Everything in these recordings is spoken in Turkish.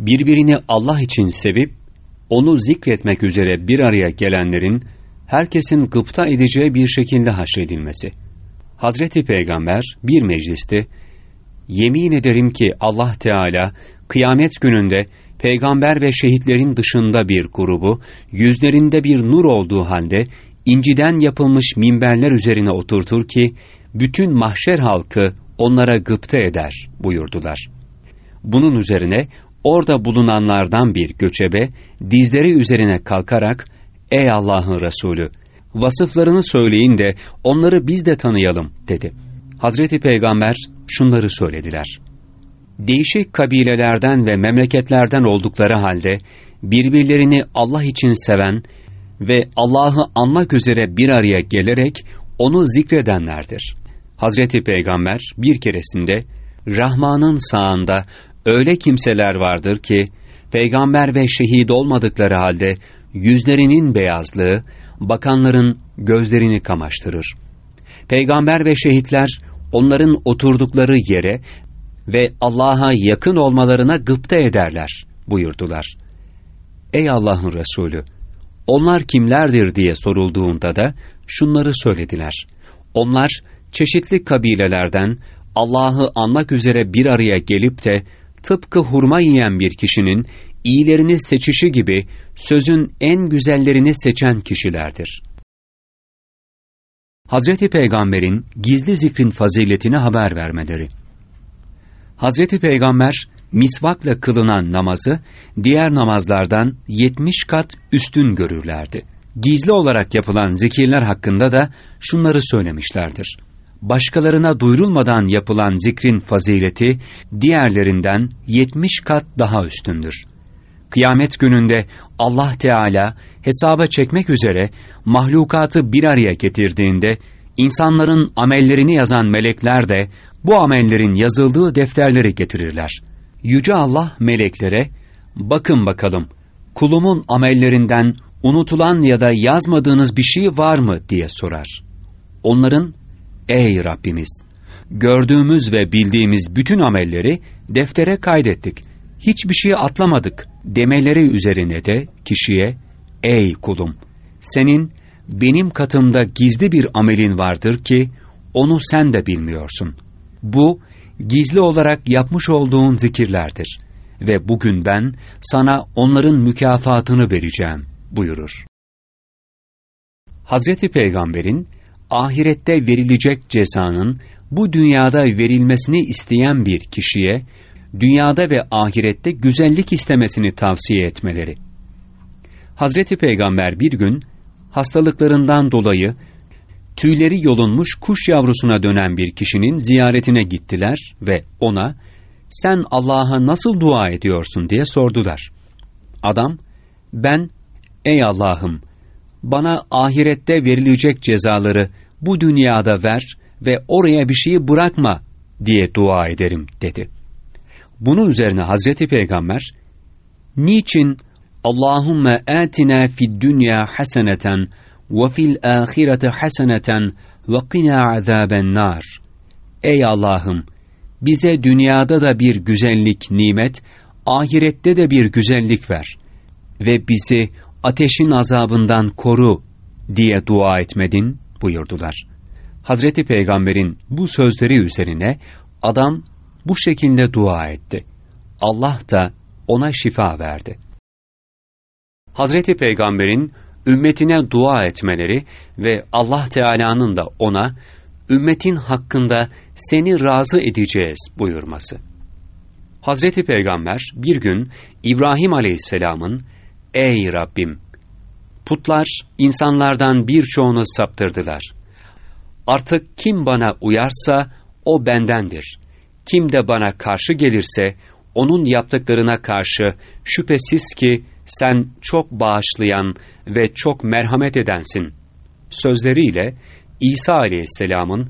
birbirini Allah için sevip, onu zikretmek üzere bir araya gelenlerin, herkesin gıpta edeceği bir şekilde haşredilmesi. Hazreti Peygamber bir mecliste, yemin ederim ki Allah Teala kıyamet gününde peygamber ve şehitlerin dışında bir grubu, yüzlerinde bir nur olduğu halde inciden yapılmış minberler üzerine oturtur ki, bütün mahşer halkı onlara gıpta eder buyurdular. Bunun üzerine orada bulunanlardan bir göçebe, dizleri üzerine kalkarak, Ey Allah'ın Resulü! Vasıflarını söyleyin de onları biz de tanıyalım dedi. Hazreti Peygamber şunları söylediler. Değişik kabilelerden ve memleketlerden oldukları halde birbirlerini Allah için seven ve Allah'ı anmak üzere bir araya gelerek onu zikredenlerdir. Hazreti Peygamber bir keresinde Rahman'ın sağında öyle kimseler vardır ki peygamber ve şehit olmadıkları halde yüzlerinin beyazlığı bakanların gözlerini kamaştırır. Peygamber ve şehitler onların oturdukları yere ve Allah'a yakın olmalarına gıpta ederler buyurdular. Ey Allah'ın Resulü! Onlar kimlerdir diye sorulduğunda da şunları söylediler. Onlar çeşitli kabilelerden Allah'ı anmak üzere bir araya gelip de tıpkı hurma yiyen bir kişinin iyilerini seçişi gibi sözün en güzellerini seçen kişilerdir. Hazreti Peygamber'in gizli zikrin faziletini haber vermeleri. Hazreti Peygamber misvakla kılınan namazı diğer namazlardan 70 kat üstün görürlerdi. Gizli olarak yapılan zikirler hakkında da şunları söylemişlerdir. Başkalarına duyurulmadan yapılan zikrin fazileti diğerlerinden 70 kat daha üstündür. Kıyamet gününde Allah Teala hesaba çekmek üzere mahlukatı bir araya getirdiğinde insanların amellerini yazan melekler de bu amellerin yazıldığı defterleri getirirler. Yüce Allah meleklere, bakın bakalım, kulumun amellerinden unutulan ya da yazmadığınız bir şey var mı diye sorar. Onların, ey Rabbimiz, gördüğümüz ve bildiğimiz bütün amelleri deftere kaydettik, hiçbir şey atlamadık demeleri üzerine de kişiye, ey kulum, senin benim katımda gizli bir amelin vardır ki, onu sen de bilmiyorsun. Bu, gizli olarak yapmış olduğun zikirlerdir. Ve bugün ben sana onların mükafatını vereceğim buyurur. Hazreti Peygamber'in ahirette verilecek cezanın bu dünyada verilmesini isteyen bir kişiye dünyada ve ahirette güzellik istemesini tavsiye etmeleri. Hazreti Peygamber bir gün hastalıklarından dolayı tüyleri yolunmuş kuş yavrusuna dönen bir kişinin ziyaretine gittiler ve ona sen Allah'a nasıl dua ediyorsun diye sordular. Adam ben ey Allah'ım bana ahirette verilecek cezaları bu dünyada ver ve oraya bir şeyi bırakma diye dua ederim dedi. Bunun üzerine Hazreti Peygamber niçin Allahümme atina fid dünya haseneten ve fil ahireti haseneten ve qina azaben nar. Ey Allah'ım bize dünyada da bir güzellik nimet, ahirette de bir güzellik ver ve bizi ateşin azabından koru diye dua etmedin buyurdular. Hazreti Peygamber'in bu sözleri üzerine adam bu şekilde dua etti. Allah da ona şifa verdi. Hazreti Peygamber'in ümmetine dua etmeleri ve Allah Teala'nın da ona ümmetin hakkında seni razı edeceğiz buyurması. Hazreti Peygamber bir gün İbrahim Aleyhisselam'ın Ey Rabbim! Putlar insanlardan birçoğunu saptırdılar. Artık kim bana uyarsa o bendendir. Kim de bana karşı gelirse onun yaptıklarına karşı şüphesiz ki sen çok bağışlayan ve çok merhamet edensin. Sözleriyle İsa aleyhisselamın,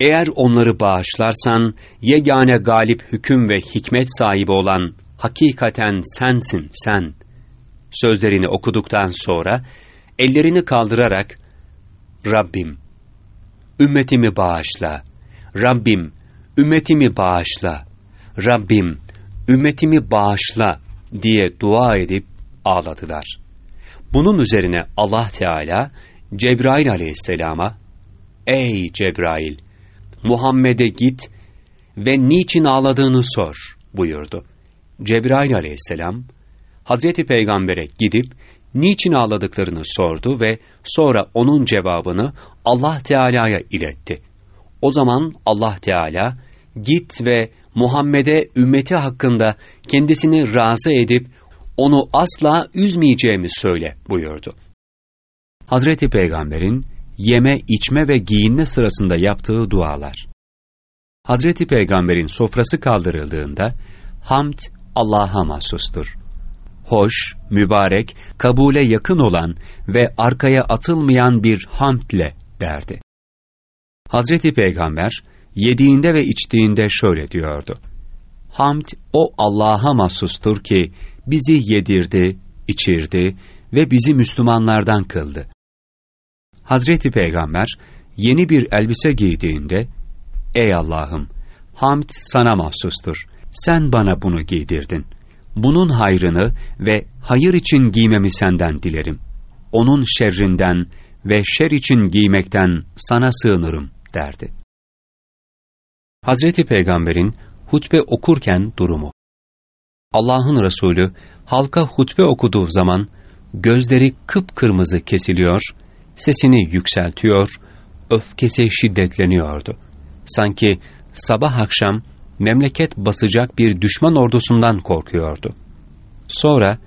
eğer onları bağışlarsan, yegane galip hüküm ve hikmet sahibi olan hakikaten sensin sen. Sözlerini okuduktan sonra, ellerini kaldırarak, Rabbim, ümmetimi bağışla. Rabbim, ümmetimi bağışla. Rabbim, ümmetimi bağışla diye dua edip ağladılar. Bunun üzerine Allah Teala Cebrail aleyhisselama, Ey Cebrail! Muhammed'e git ve niçin ağladığını sor buyurdu. Cebrail aleyhisselam, Hazreti Peygamber'e gidip niçin ağladıklarını sordu ve sonra onun cevabını Allah Teala'ya iletti. O zaman Allah Teala, git ve Muhammed'e ümmeti hakkında kendisini razı edip onu asla üzmeyeceğimi söyle buyurdu. Hazreti Peygamber'in yeme, içme ve giyinme sırasında yaptığı dualar. Hazreti Peygamber'in sofrası kaldırıldığında hamd Allah'a mahsustur. Hoş, mübarek, kabule yakın olan ve arkaya atılmayan bir hamdle derdi. Hazreti Peygamber yediğinde ve içtiğinde şöyle diyordu. Hamd o Allah'a mahsustur ki bizi yedirdi, içirdi ve bizi Müslümanlardan kıldı. Hazreti Peygamber yeni bir elbise giydiğinde, Ey Allah'ım, hamd sana mahsustur. Sen bana bunu giydirdin. Bunun hayrını ve hayır için giymemi senden dilerim. Onun şerrinden ve şer için giymekten sana sığınırım derdi. Hazreti Peygamber'in hutbe okurken durumu. Allah'ın Resulü halka hutbe okuduğu zaman gözleri kıpkırmızı kesiliyor, sesini yükseltiyor, öfkesi şiddetleniyordu. Sanki sabah akşam memleket basacak bir düşman ordusundan korkuyordu. Sonra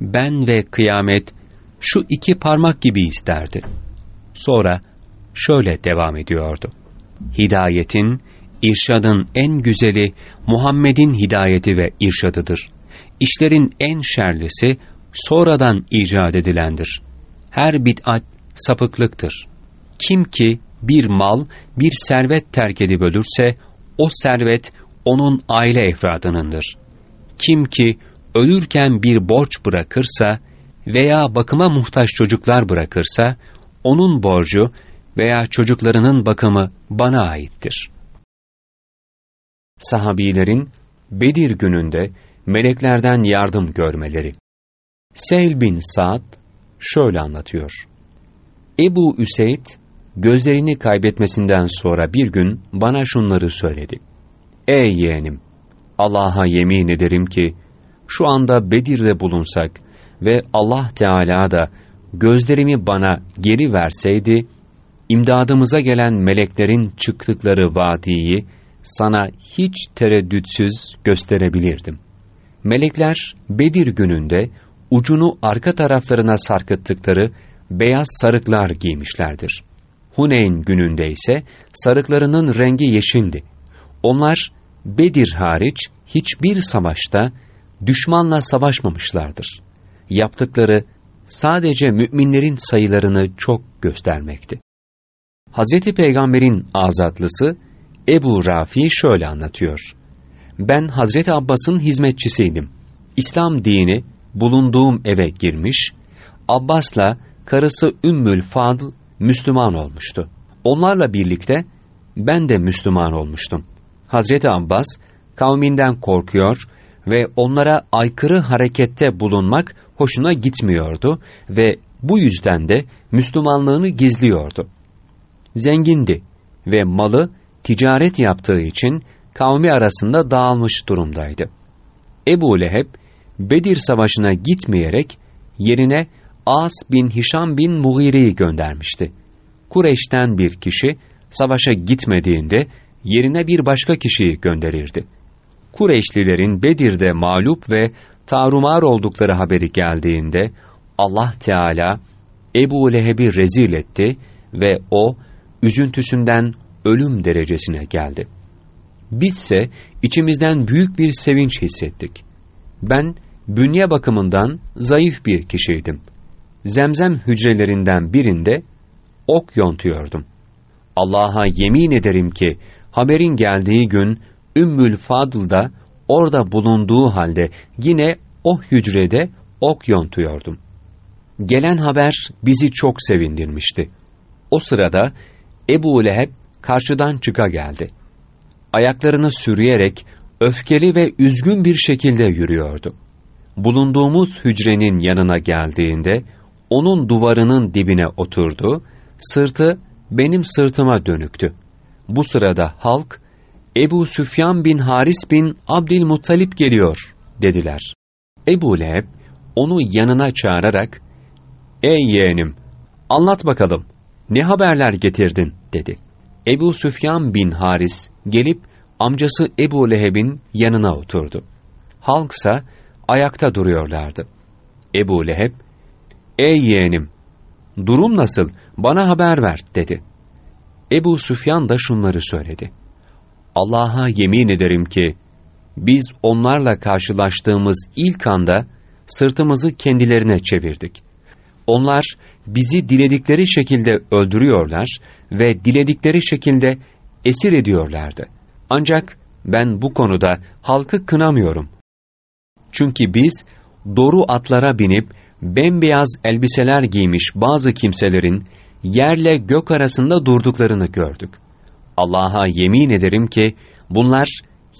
ben ve kıyamet şu iki parmak gibi isterdi. Sonra şöyle devam ediyordu. Hidayetin, irşadın en güzeli Muhammed'in hidayeti ve irşadıdır. İşlerin en şerlisi sonradan icat edilendir. Her bid'at sapıklıktır. Kim ki bir mal, bir servet terk edip ölürse, o servet onun aile efradınındır. Kim ki ölürken bir borç bırakırsa veya bakıma muhtaç çocuklar bırakırsa, onun borcu veya çocuklarının bakımı bana aittir. Sahabilerin Bedir gününde meleklerden yardım görmeleri. Seyl bin Sa'd şöyle anlatıyor. Ebu Üseyd gözlerini kaybetmesinden sonra bir gün bana şunları söyledi. Ey yeğenim! Allah'a yemin ederim ki, şu anda Bedir'de bulunsak ve Allah Teala da gözlerimi bana geri verseydi, imdadımıza gelen meleklerin çıktıkları vadiyi sana hiç tereddütsüz gösterebilirdim. Melekler Bedir gününde ucunu arka taraflarına sarkıttıkları beyaz sarıklar giymişlerdir. Huneyn gününde ise sarıklarının rengi yeşildi. Onlar Bedir hariç hiçbir savaşta düşmanla savaşmamışlardır. Yaptıkları sadece müminlerin sayılarını çok göstermekti. Hz. Peygamber'in azatlısı Ebu Rafi şöyle anlatıyor. Ben Hazreti Abbas'ın hizmetçisiydim. İslam dini bulunduğum eve girmiş, Abbas'la karısı Ümmül Fadl Müslüman olmuştu. Onlarla birlikte ben de Müslüman olmuştum. Hazreti Abbas kavminden korkuyor ve onlara aykırı harekette bulunmak hoşuna gitmiyordu ve bu yüzden de Müslümanlığını gizliyordu. Zengindi ve malı ticaret yaptığı için kavmi arasında dağılmış durumdaydı. Ebu Leheb, Bedir Savaşı'na gitmeyerek yerine As bin Hişam bin Mughire'yi göndermişti. Kureyş'ten bir kişi savaşa gitmediğinde yerine bir başka kişiyi gönderirdi. Kureyşlilerin Bedir'de mağlup ve tarumar oldukları haberi geldiğinde Allah Teala Ebu Leheb'i rezil etti ve o üzüntüsünden ölüm derecesine geldi. Bitse içimizden büyük bir sevinç hissettik. Ben bünye bakımından zayıf bir kişiydim. Zemzem hücrelerinden birinde ok yontuyordum. Allah'a yemin ederim ki haberin geldiği gün Ümmül Fadıl da orada bulunduğu halde yine o hücrede ok yontuyordum. Gelen haber bizi çok sevindirmişti. O sırada Ebu Leheb karşıdan çıka geldi. Ayaklarını sürüyerek öfkeli ve üzgün bir şekilde yürüyordu. Bulunduğumuz hücrenin yanına geldiğinde, onun duvarının dibine oturdu, sırtı benim sırtıma dönüktü. Bu sırada halk, Ebu Süfyan bin Haris bin Abdülmuttalip geliyor, dediler. Ebu Leheb, onu yanına çağırarak, Ey yeğenim, anlat bakalım, ne haberler getirdin, dedi. Ebu Süfyan bin Haris, gelip amcası Ebu Leheb'in yanına oturdu. Halksa ayakta duruyorlardı. Ebu Leheb, Ey yeğenim, durum nasıl, bana haber ver, dedi. Ebu Süfyan da şunları söyledi. Allah'a yemin ederim ki, biz onlarla karşılaştığımız ilk anda sırtımızı kendilerine çevirdik. Onlar bizi diledikleri şekilde öldürüyorlar ve diledikleri şekilde esir ediyorlardı. Ancak ben bu konuda halkı kınamıyorum. Çünkü biz doru atlara binip bembeyaz elbiseler giymiş bazı kimselerin yerle gök arasında durduklarını gördük. Allah'a yemin ederim ki bunlar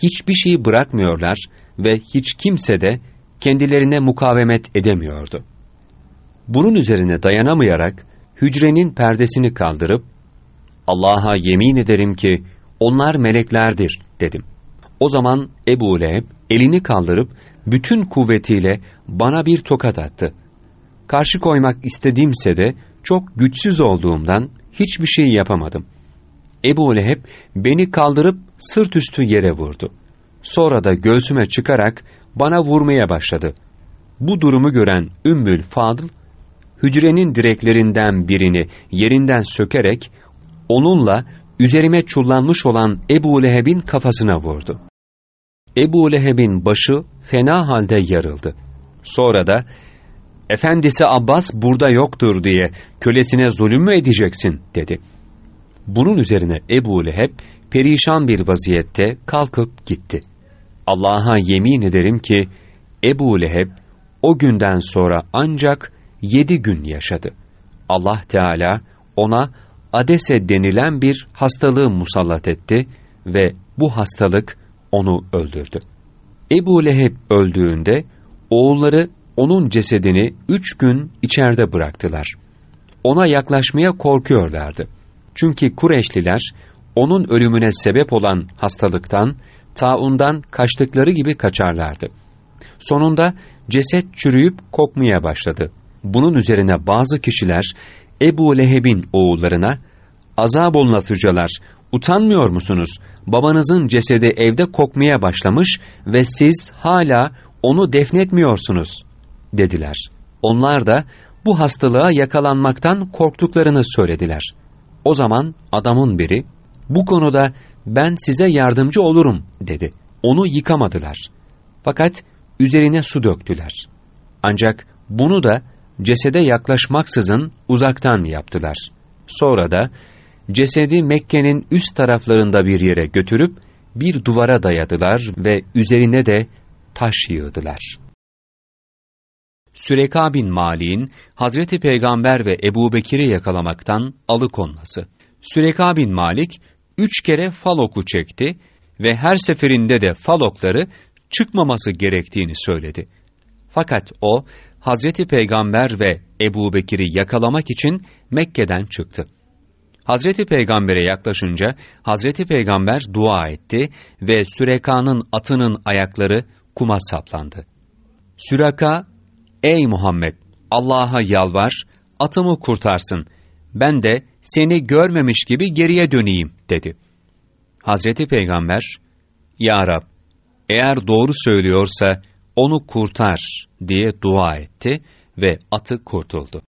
hiçbir şey bırakmıyorlar ve hiç kimse de kendilerine mukavemet edemiyordu. Bunun üzerine dayanamayarak hücrenin perdesini kaldırıp Allah'a yemin ederim ki onlar meleklerdir dedim. O zaman Ebu Leheb elini kaldırıp bütün kuvvetiyle bana bir tokat attı. Karşı koymak istediğimse de çok güçsüz olduğumdan hiçbir şey yapamadım. Ebu Leheb beni kaldırıp sırt üstü yere vurdu. Sonra da göğsüme çıkarak bana vurmaya başladı. Bu durumu gören Ümmül Fadıl, hücrenin direklerinden birini yerinden sökerek, onunla üzerime çullanmış olan Ebu Leheb'in kafasına vurdu. Ebu Leheb'in başı fena halde yarıldı. Sonra da, Efendisi Abbas burada yoktur diye kölesine zulüm mü edeceksin dedi. Bunun üzerine Ebu Leheb perişan bir vaziyette kalkıp gitti. Allah'a yemin ederim ki Ebu Leheb o günden sonra ancak yedi gün yaşadı. Allah Teala ona Adese denilen bir hastalığı musallat etti ve bu hastalık onu öldürdü. Ebu Leheb öldüğünde oğulları onun cesedini üç gün içeride bıraktılar. Ona yaklaşmaya korkuyorlardı. Çünkü Kureşliler onun ölümüne sebep olan hastalıktan, taundan kaçtıkları gibi kaçarlardı. Sonunda ceset çürüyüp kokmaya başladı. Bunun üzerine bazı kişiler Ebu Leheb'in oğullarına, azab olunasıcalar, utanmıyor musunuz? Babanızın cesedi evde kokmaya başlamış ve siz hala onu defnetmiyorsunuz, dediler. Onlar da bu hastalığa yakalanmaktan korktuklarını söylediler. O zaman adamın biri, bu konuda ben size yardımcı olurum, dedi. Onu yıkamadılar. Fakat üzerine su döktüler. Ancak bunu da cesede yaklaşmaksızın uzaktan yaptılar. Sonra da cesedi Mekke'nin üst taraflarında bir yere götürüp bir duvara dayadılar ve üzerine de taş yığdılar. Süreka bin Malik'in Hazreti Peygamber ve Ebu Bekir'i yakalamaktan alıkonması. Süreka bin Malik üç kere fal oku çekti ve her seferinde de fal okları çıkmaması gerektiğini söyledi. Fakat o Hazreti Peygamber ve Ebu Bekir'i yakalamak için Mekke'den çıktı. Hazreti Peygamber'e yaklaşınca Hazreti Peygamber dua etti ve Süreka'nın atının ayakları kuma saplandı. Süreka, ''Ey Muhammed, Allah'a yalvar, atımı kurtarsın. Ben de seni görmemiş gibi geriye döneyim.'' dedi. Hazreti Peygamber, ''Ya Rab, eğer doğru söylüyorsa onu kurtar.'' diye dua etti ve atı kurtuldu.